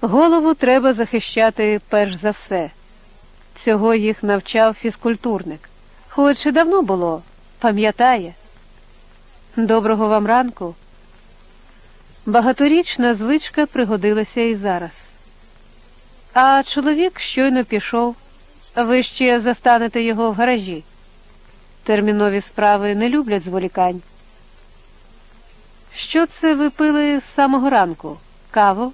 Голову треба захищати перш за все. Цього їх навчав фізкультурник. Хоч і давно було, пам'ятає. Доброго вам ранку. Багаторічна звичка пригодилася і зараз. А чоловік щойно пішов, ви ще застанете його в гаражі. Термінові справи не люблять зволікань. Що це ви пили з самого ранку? Каву?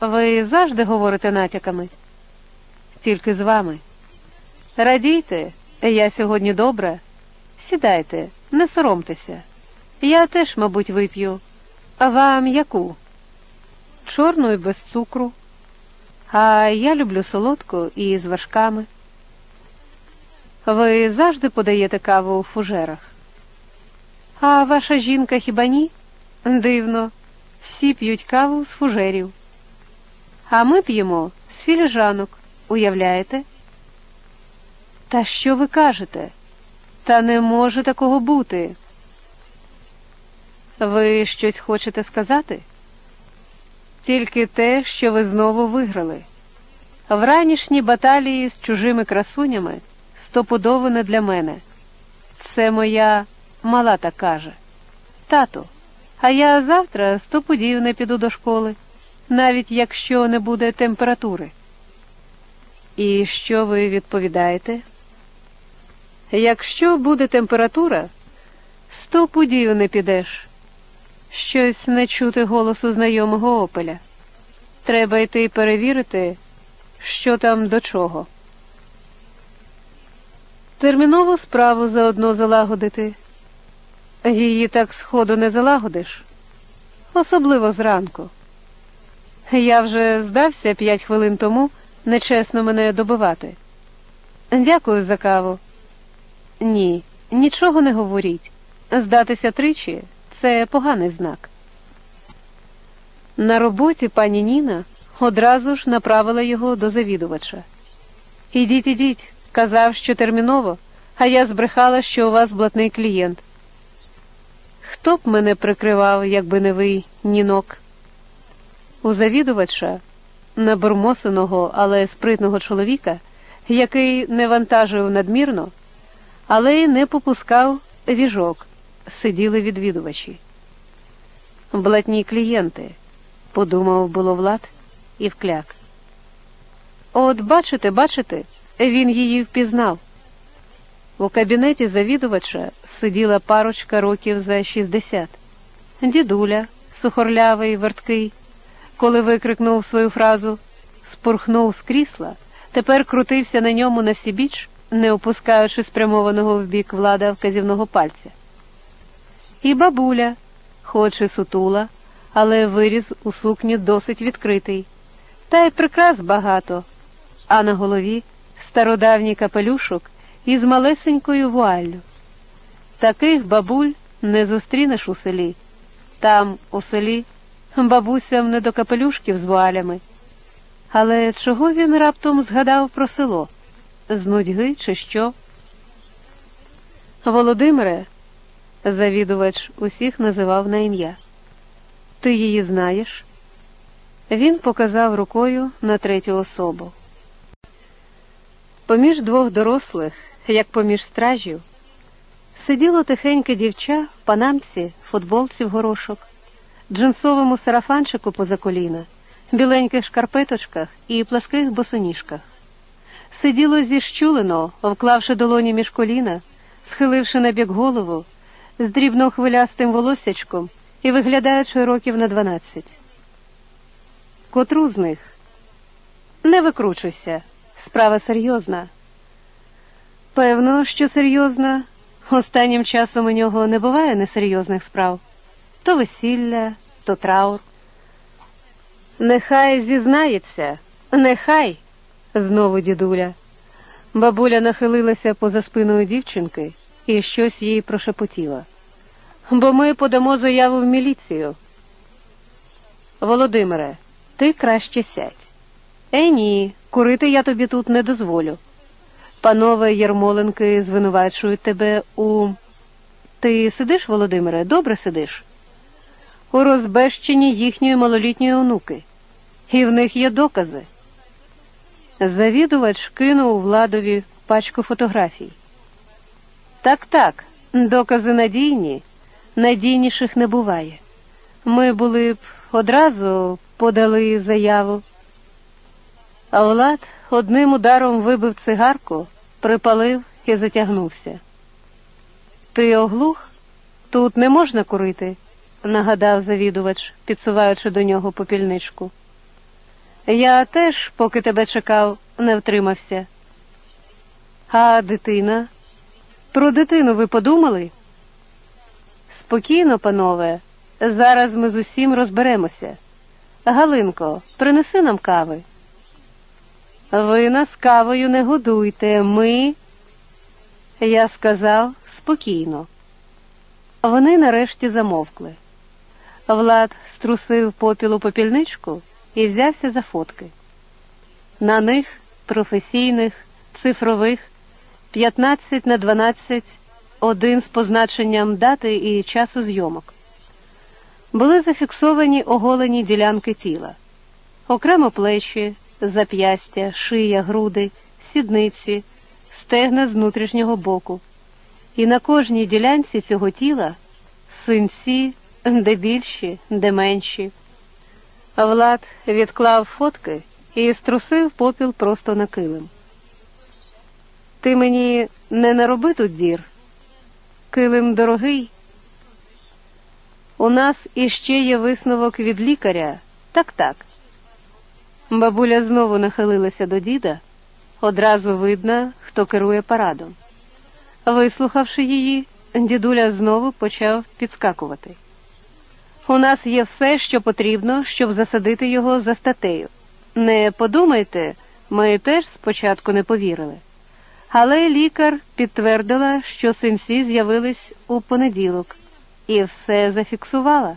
Ви завжди говорите натяками? Тільки з вами. Радійте, я сьогодні добра. Сідайте, не соромтеся. Я теж, мабуть, вип'ю. А вам яку? Чорну і без цукру. А я люблю солодку і з вершками. Ви завжди подаєте каву у фужерах. А ваша жінка хіба ні? Дивно, всі п'ють каву з фужерів. А ми п'ємо з філіжанок, уявляєте? Та що ви кажете? Та не може такого бути. Ви щось хочете сказати? Тільки те, що ви знову виграли. В ранішній баталії з чужими красунями стопудово не для мене. Це моя мала так каже. Тату, а я завтра стопудів не піду до школи, навіть якщо не буде температури. І що ви відповідаєте? Якщо буде температура, сто пудів не підеш. Щось не чути голосу знайомого опеля. Треба йти перевірити, що там до чого. Термінову справу заодно залагодити. Її так сходу не залагодиш, особливо зранку. Я вже здався п'ять хвилин тому нечесно мене добивати. Дякую за каву. Ні, нічого не говоріть. Здатися тричі це поганий знак. На роботі пані Ніна одразу ж направила його до завідувача. Ідіть, ідіть, казав, що терміново, а я збрехала, що у вас блатний клієнт. Хто б мене прикривав, якби не ви, нінок? У завідувача, набурмосеного, але спритного чоловіка, який не вантажив надмірно, але й не попускав віжок, сиділи відвідувачі. Блатні клієнти, подумав було Влад і вкляк. От бачите, бачите, він її впізнав. У кабінеті завідувача сиділа парочка років за шістдесят. Дідуля, сухорлявий, верткий, коли викрикнув свою фразу, спурхнув з крісла, тепер крутився на ньому на всібіч, не опускаючи спрямованого в бік влада вказівного пальця. І бабуля, хоч і сутула, але виріз у сукні досить відкритий, та й прикрас багато, а на голові стародавній капелюшок із малесенькою вуаллю. Таких бабуль не зустрінеш у селі. Там, у селі, бабусям не до капелюшків з вуалями. Але чого він раптом згадав про село? З нудьги, чи що? Володимире, завідувач усіх називав на ім'я. Ти її знаєш? Він показав рукою на третю особу. Поміж двох дорослих, як поміж стражів, сиділо тихеньке дівча в панамці, футболці в горошок, джинсовому сарафанчику поза коліна, біленьких шкарпеточках і пласких босоніжках. Сиділо зіщулено, вклавши долоні між коліна, схиливши на бік голову, з дрібно хвилястим волоссячком і виглядаючи років на дванадцять. Котру з них? Не викручуйся. Справа серйозна. Певно, що серйозна. Останнім часом у нього не буває несерйозних справ то весілля, то траур. Нехай зізнається, нехай, знову дідуля. Бабуля нахилилася поза спиною дівчинки і щось їй прошепотіла. Бо ми подамо заяву в міліцію. Володимире, ти краще сядь. Е, ні, курити я тобі тут не дозволю. Панове Єрмоленки звинувачують тебе у. Ти сидиш, Володимире, добре сидиш? У розбещенні їхньої малолітньої онуки. І в них є докази. Завідувач кинув владові пачку фотографій. Так, так, докази надійні, надійніших не буває. Ми були б одразу подали заяву. А Влад одним ударом вибив цигарку, припалив і затягнувся. Ти оглух? Тут не можна курити, нагадав завідувач, підсуваючи до нього попільничку. Я теж, поки тебе чекав, не втримався. А дитина? Про дитину ви подумали? Спокійно, панове, зараз ми з усім розберемося. Галинко, принеси нам кави. Ви нас кавою не годуйте, ми. Я сказав спокійно. Вони нарешті замовкли. Влад струсив попілу попільничку і взявся за фотки. На них професійних, цифрових, 15 на 12, один з позначенням дати і часу зйомок. Були зафіксовані оголені ділянки тіла, окремо плечі, зап'ястя, шия, груди, сідниці, стегна з внутрішнього боку. І на кожній ділянці цього тіла синці, де більші, де менші. Влад відклав фотки і струсив попіл просто на килим. Ти мені не нароби тут дір. Килим дорогий. У нас іще є висновок від лікаря. Так, так. Бабуля знову нахилилася до діда. Одразу видно, хто керує парадом. Вислухавши її, дідуля знову почав підскакувати. У нас є все, що потрібно, щоб засадити його за статтею. Не подумайте, ми теж спочатку не повірили. Але лікар підтвердила, що синці з'явились у понеділок і все зафіксувала.